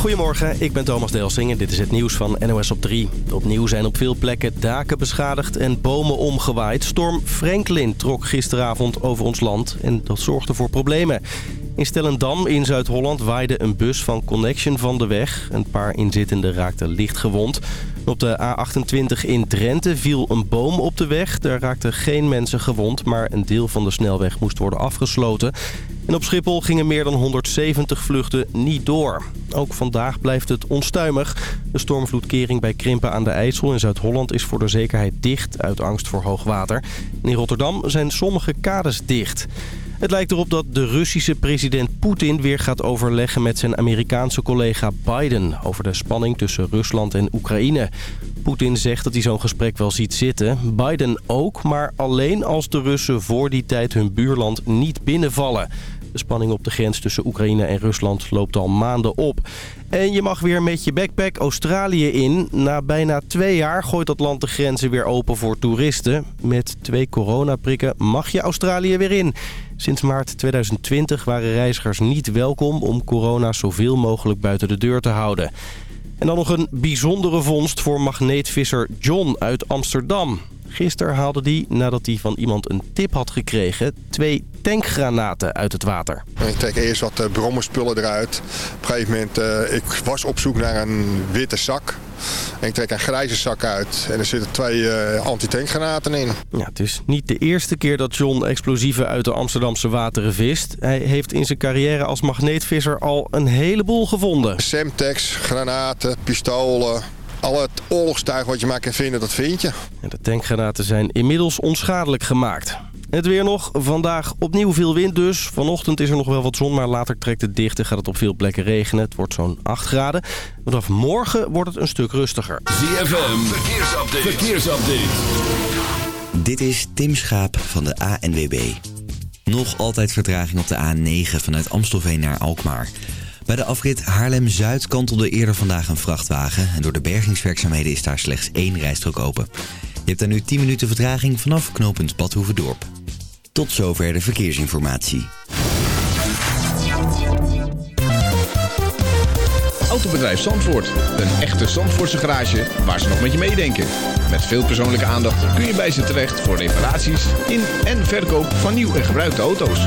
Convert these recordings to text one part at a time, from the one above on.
Goedemorgen, ik ben Thomas Delsing en dit is het nieuws van NOS op 3. Opnieuw zijn op veel plekken daken beschadigd en bomen omgewaaid. Storm Franklin trok gisteravond over ons land en dat zorgde voor problemen. In Stellendam in Zuid-Holland waaide een bus van Connection van de weg. Een paar inzittenden raakten licht gewond. Op de A28 in Drenthe viel een boom op de weg. Daar raakten geen mensen gewond, maar een deel van de snelweg moest worden afgesloten. En op Schiphol gingen meer dan 170 vluchten niet door. Ook vandaag blijft het onstuimig. De stormvloedkering bij Krimpen aan de IJssel in Zuid-Holland is voor de zekerheid dicht uit angst voor hoogwater. in Rotterdam zijn sommige kades dicht. Het lijkt erop dat de Russische president Poetin weer gaat overleggen met zijn Amerikaanse collega Biden over de spanning tussen Rusland en Oekraïne. Poetin zegt dat hij zo'n gesprek wel ziet zitten. Biden ook, maar alleen als de Russen voor die tijd hun buurland niet binnenvallen. De spanning op de grens tussen Oekraïne en Rusland loopt al maanden op. En je mag weer met je backpack Australië in. Na bijna twee jaar gooit dat land de grenzen weer open voor toeristen. Met twee coronaprikken mag je Australië weer in. Sinds maart 2020 waren reizigers niet welkom om corona zoveel mogelijk buiten de deur te houden. En dan nog een bijzondere vondst voor magneetvisser John uit Amsterdam. Gisteren haalde hij, nadat hij van iemand een tip had gekregen, twee tankgranaten uit het water. Ik trek eerst wat uh, brommerspullen eruit. Op een gegeven moment, uh, ik was op zoek naar een witte zak. En ik trek een grijze zak uit en er zitten twee uh, antitankgranaten in. Ja, het is niet de eerste keer dat John explosieven uit de Amsterdamse wateren vist. Hij heeft in zijn carrière als magneetvisser al een heleboel gevonden. Semtex, granaten, pistolen, al het oorlogstuig wat je maar kan vinden, dat vind je. De tankgranaten zijn inmiddels onschadelijk gemaakt. Het weer nog. Vandaag opnieuw veel wind dus. Vanochtend is er nog wel wat zon, maar later trekt het dicht en gaat het op veel plekken regenen. Het wordt zo'n 8 graden. Vanaf morgen wordt het een stuk rustiger. ZFM, verkeersupdate. verkeersupdate. Dit is Tim Schaap van de ANWB. Nog altijd vertraging op de A9 vanuit Amstelveen naar Alkmaar. Bij de afrit Haarlem-Zuid kantelde eerder vandaag een vrachtwagen... en door de bergingswerkzaamheden is daar slechts één rijstrook open. Je hebt daar nu 10 minuten vertraging vanaf knooppunt Badhoevedorp. Tot zover de verkeersinformatie. Autobedrijf Zandvoort. Een echte Zandvoortse garage waar ze nog met je meedenken. Met veel persoonlijke aandacht kun je bij ze terecht voor reparaties in en verkoop van nieuw en gebruikte auto's.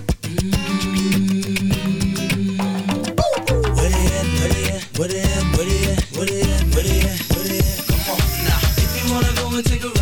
put it in, put it in, put it in, put it in, put it in. Come on now. If you wanna go and take a ride.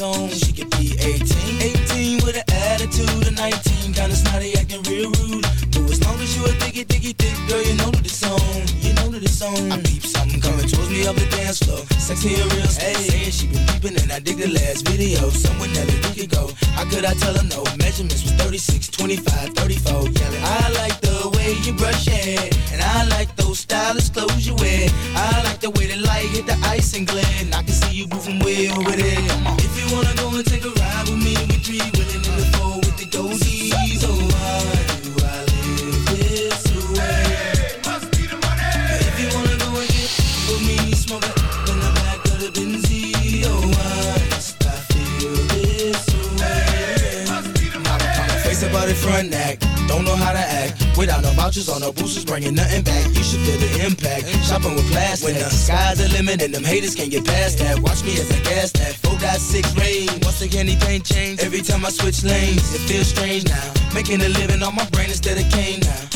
Home. She could be 18. 18 with an attitude of 19. Kinda snotty, acting real rude. But as long as you a diggy, diggy, thick girl, you know that it's on. You know that it's on. I peep something coming towards me up the dance floor. Sexy and real stuff. Hey, she been peeping and I dig the last video. Someone that we could go. How could I tell her no? Measurements was 36, 25, 34. Yelling, I like the way you brush your hair. And I like those stylish clothes you wear. I like the way the light hit the ice and. And I can see you moving way over there. If you wanna go and take a ride with me, we three in the with the. Oh, why do I live this way? Must be the money. If you wanna go and get with me, smoke in the back of the. Oh, why must I feel this way? Must be the money. Face front don't know how to act. Without no vouchers or no boosters, bringing nothing back. You should feel the impact. Shopping with plastic. When the sky's the limit and them haters can't get past that. Watch me as I gas that. 4.6 rain. Once again, anything change. Every time I switch lanes, it feels strange now. Making a living on my brain instead of cane now.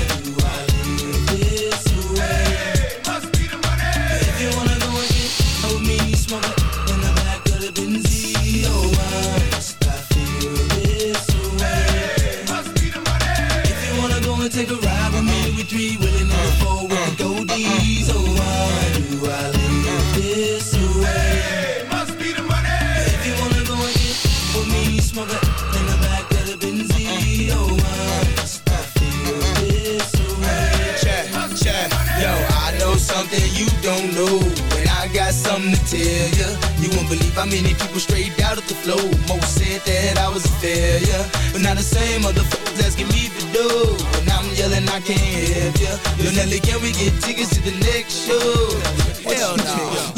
take a ride with me, we three willing in the four with the goldies. Oh, why do I live this way? must be the money. If you wanna go and get with me, smoke it in the back of the Benz. Oh, why must I feel this way? Check, check. Yo, I know something you don't know. And I got something to tell ya. You won't believe how many people straight out of the flow. Most said that I was a failure. But now the same motherfuckers asking me for dough. Yelling, I can't help ya. Yo, Nelly, can we get tickets to the next show? Hell no.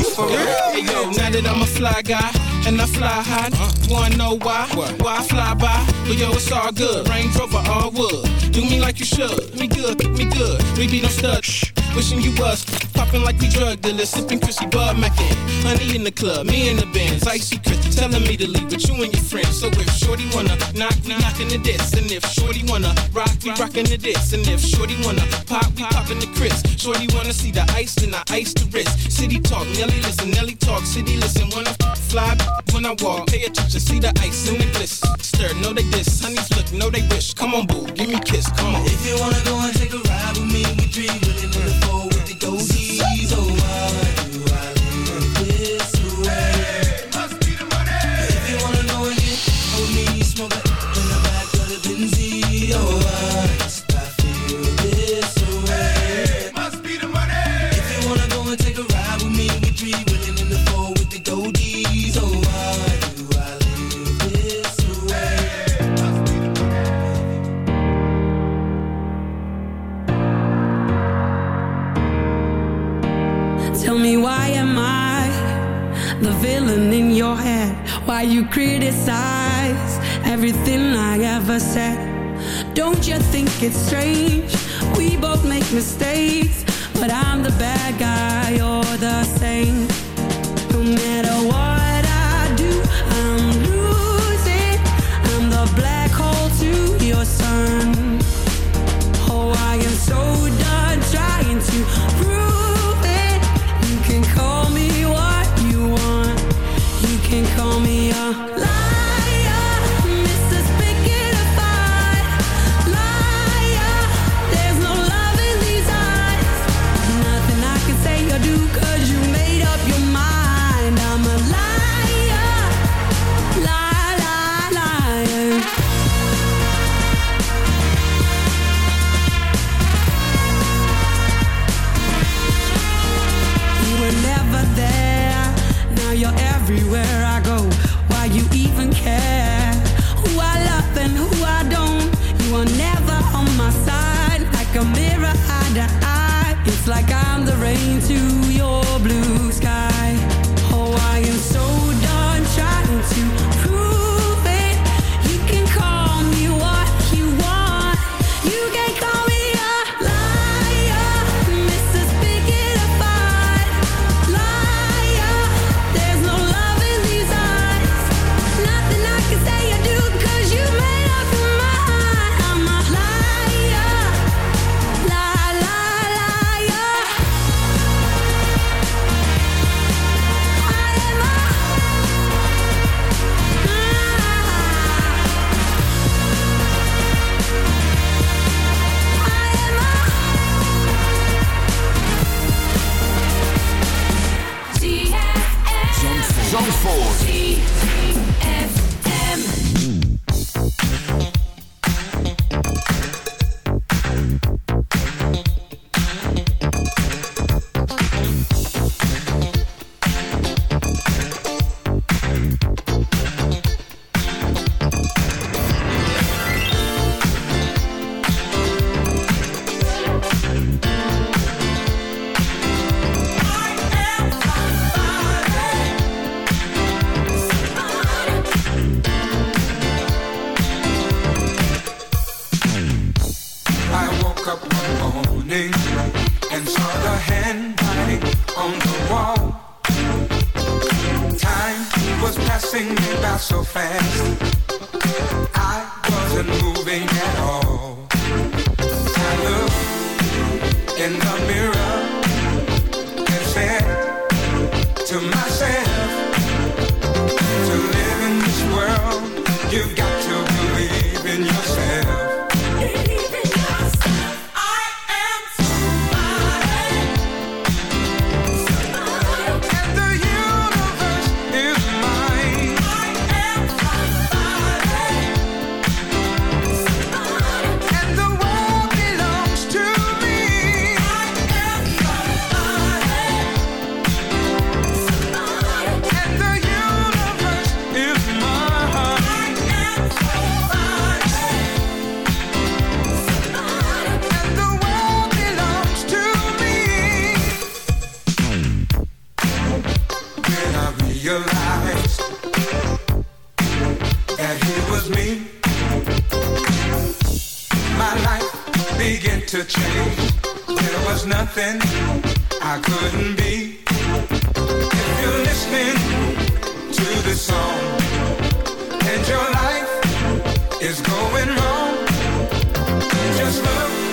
Hey yo, now that I'm a fly guy and I fly high, wanna know why? Why I fly by? But yo, it's all good. Range Rover, all wood. Do me like you should. Me good, me good. We be no stud. Wishing you was like we drug dealers, sipping Chrissy Bud Mackin. Honey in the club, me in the Benz, icy Chris telling me to leave with you and your friends. So if Shorty wanna knock, we knockin' the diss, and if Shorty wanna rock, we rockin' the diss, and if Shorty wanna pop, we poppin' the Chris. Shorty wanna see the ice, then I ice the wrist. City talk, Nelly listen, Nelly talk, city listen. Wanna fly when I walk, pay attention, see the ice in the bliss. Stir, know they diss, honeys look, know they wish. Come on, boo, give me kiss, come on. If you wanna go and take a ride with me, we three in the four with the dozies she's over. You criticize everything I ever said? Don't you think it's strange? We both make mistakes, but I'm the bad guy, you're the same. No matter what Zandvoort. begin to change. There was nothing I couldn't be. If you're listening to this song and your life is going wrong, just look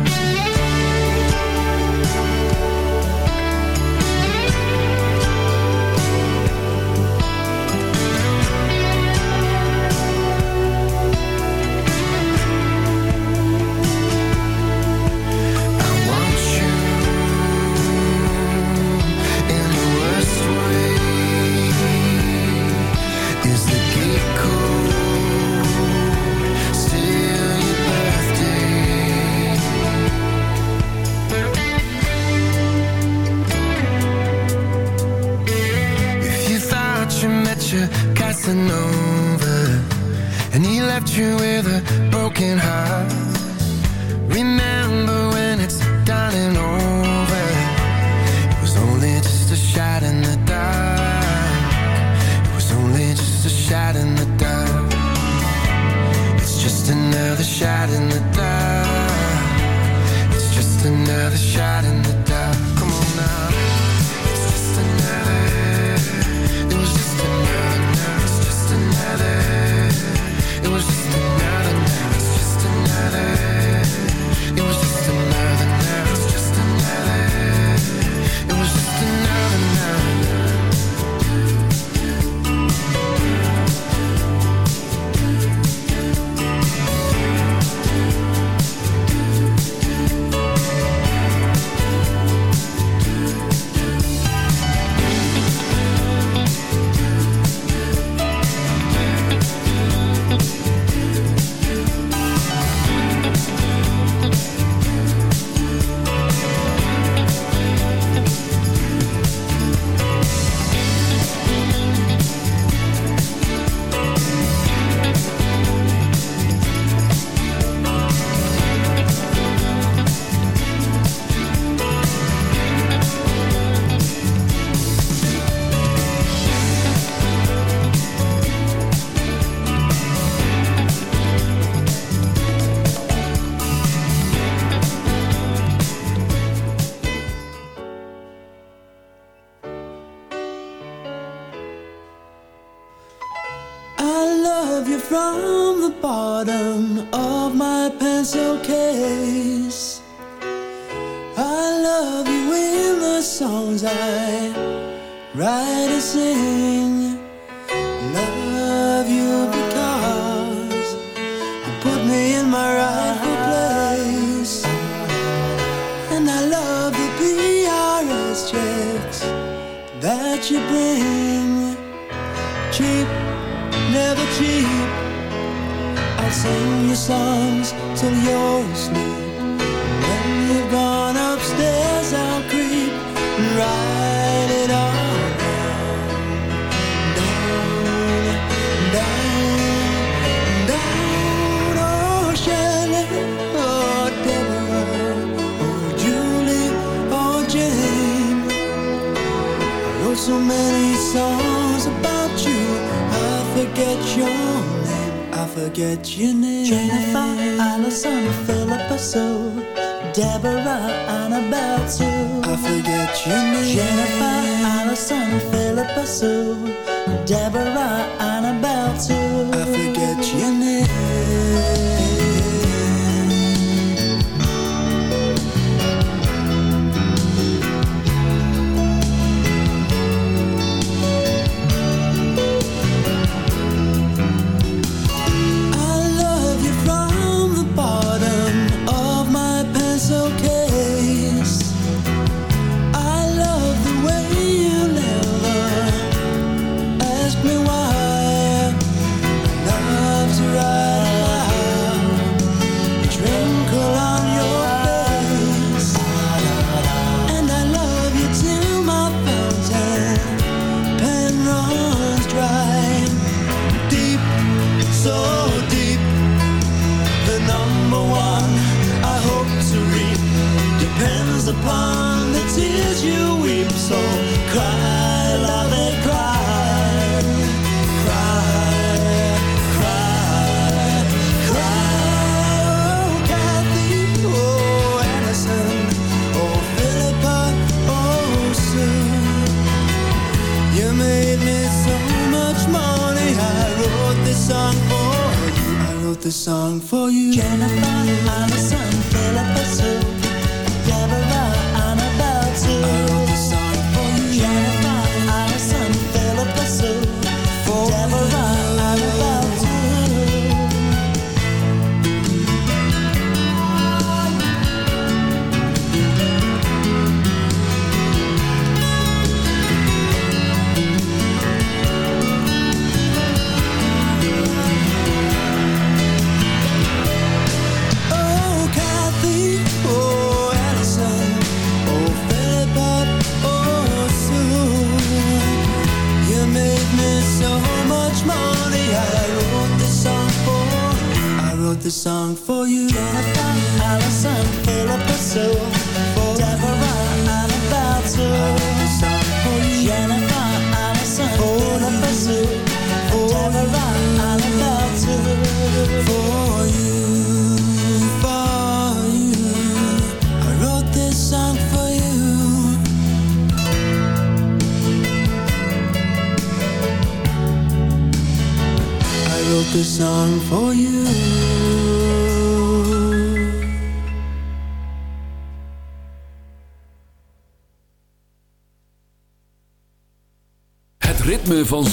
song for you.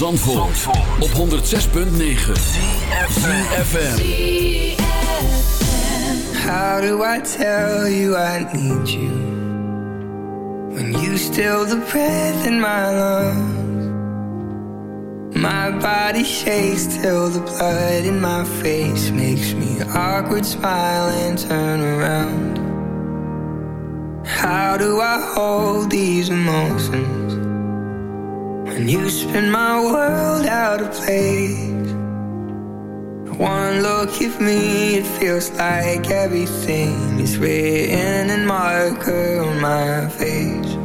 Zandvoort, op 106.9 CFFM How do I tell you I need you? When you still the breath in my lungs. My body shakes till the blood in my face Makes me awkward smile and turn around. How do I hold these emotions? And you spin my world out of place One look at me, it feels like everything Is written in marker on my face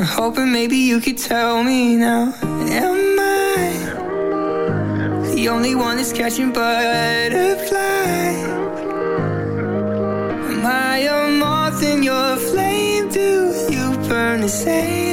I'm hoping maybe you could tell me now Am I the only one that's catching butterflies? your flame do you burn the same?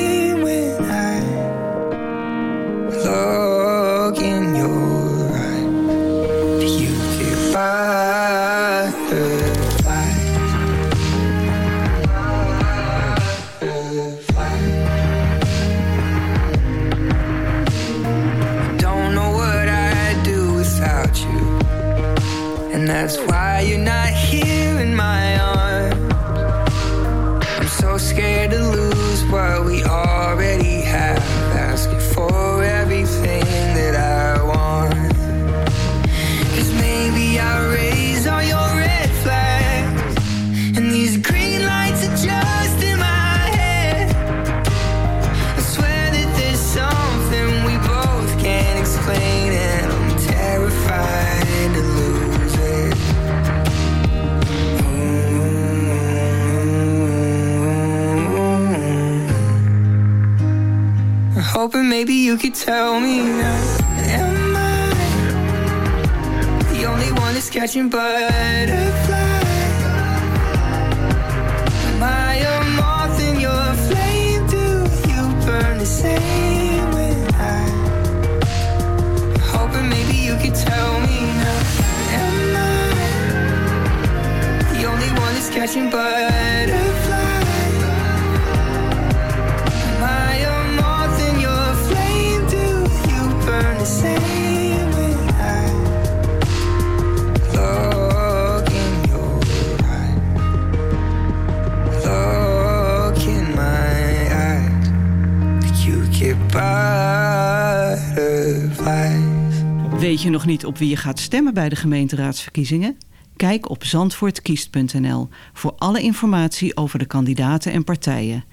Je nog niet op wie je gaat stemmen bij de gemeenteraadsverkiezingen? Kijk op zandvoortkiest.nl voor alle informatie over de kandidaten en partijen.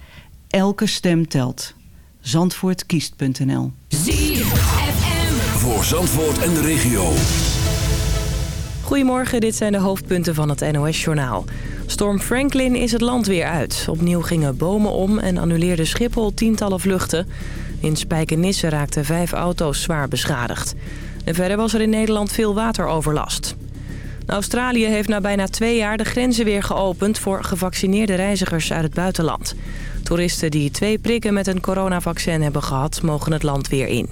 Elke stem telt. Zandvoortkiest.nl Voor Zandvoort en de regio. Goedemorgen, dit zijn de hoofdpunten van het NOS-journaal. Storm Franklin is het land weer uit. Opnieuw gingen bomen om en annuleerde Schiphol tientallen vluchten. In Spijkenisse raakten vijf auto's zwaar beschadigd. En verder was er in Nederland veel wateroverlast. Australië heeft na bijna twee jaar de grenzen weer geopend... voor gevaccineerde reizigers uit het buitenland. Toeristen die twee prikken met een coronavaccin hebben gehad... mogen het land weer in.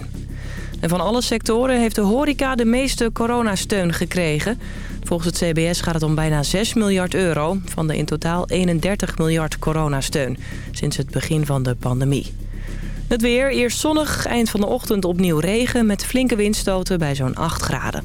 En van alle sectoren heeft de horeca de meeste coronasteun gekregen. Volgens het CBS gaat het om bijna 6 miljard euro... van de in totaal 31 miljard coronasteun... sinds het begin van de pandemie. Het weer, eerst zonnig, eind van de ochtend opnieuw regen... met flinke windstoten bij zo'n 8 graden.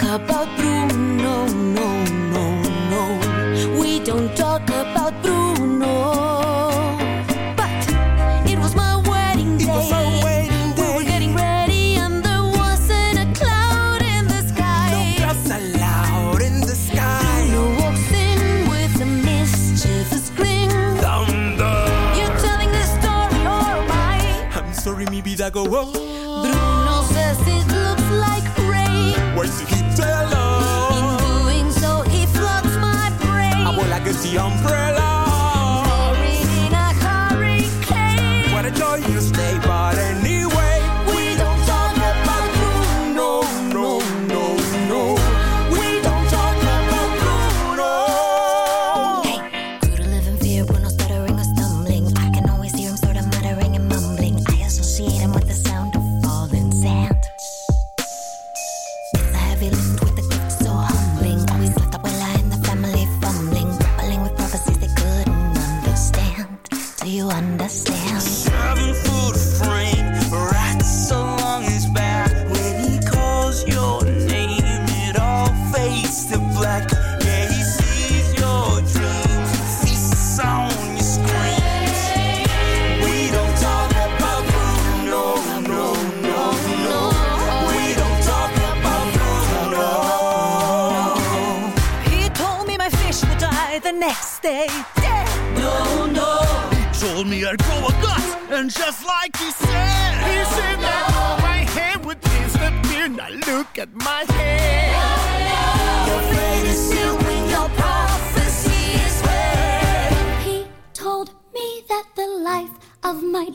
talk about Bruno, no, no, no. We don't talk about Bruno. But it was my wedding day. It was our wedding day. We were getting ready, and there wasn't a cloud in the sky. No clouds allowed in the sky. Bruno walks in with a mischievous grin. Thunder. You're telling the story, oh or am I? I'm sorry, maybe that go wrong. the umbrella.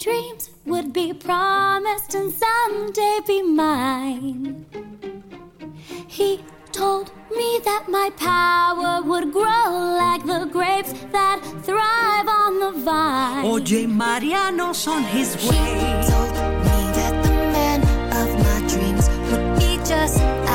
dreams would be promised and someday be mine. He told me that my power would grow like the grapes that thrive on the vine. OJ Mariano's on his way. He told me that the man of my dreams would be just.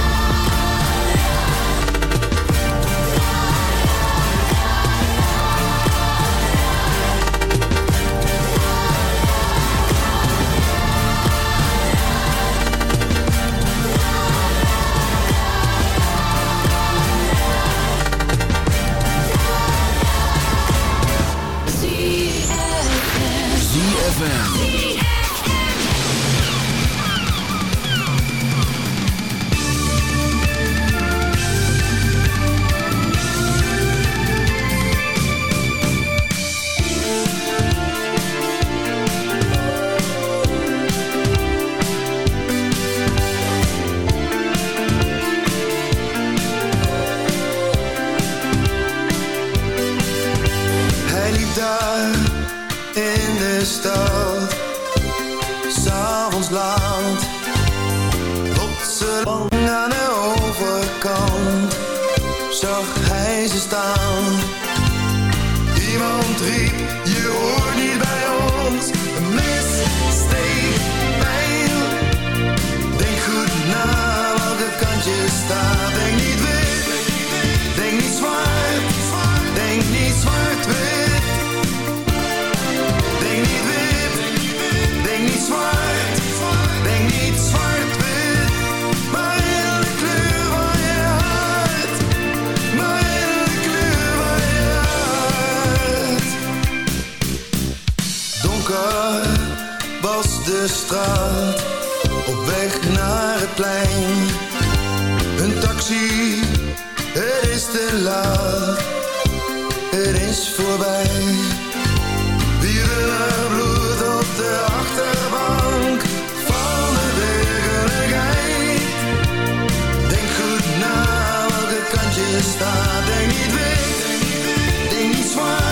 Denk niet wit, denk niet zwart,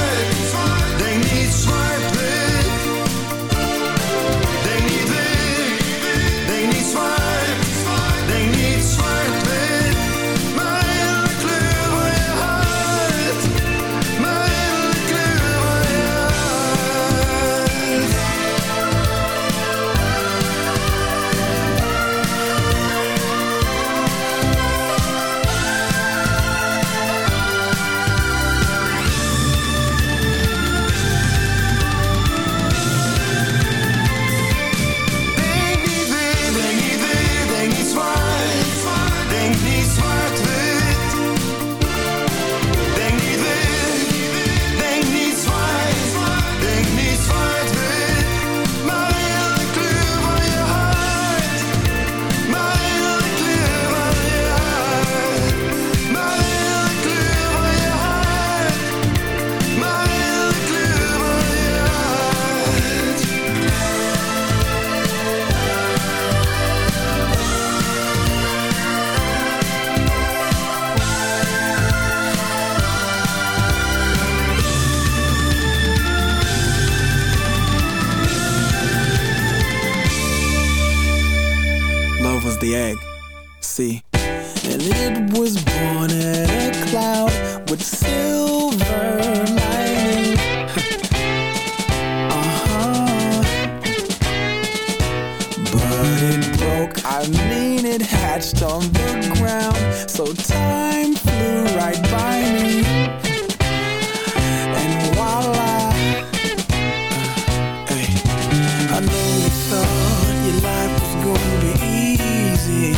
thought your life was gonna be easy.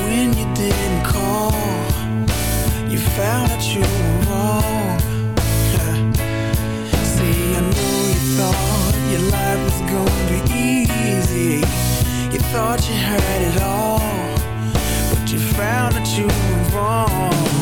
When you didn't call You found you were wrong. See, I know you thought your life was gonna be easy. You thought you had it all But you found that you were wrong.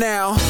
now.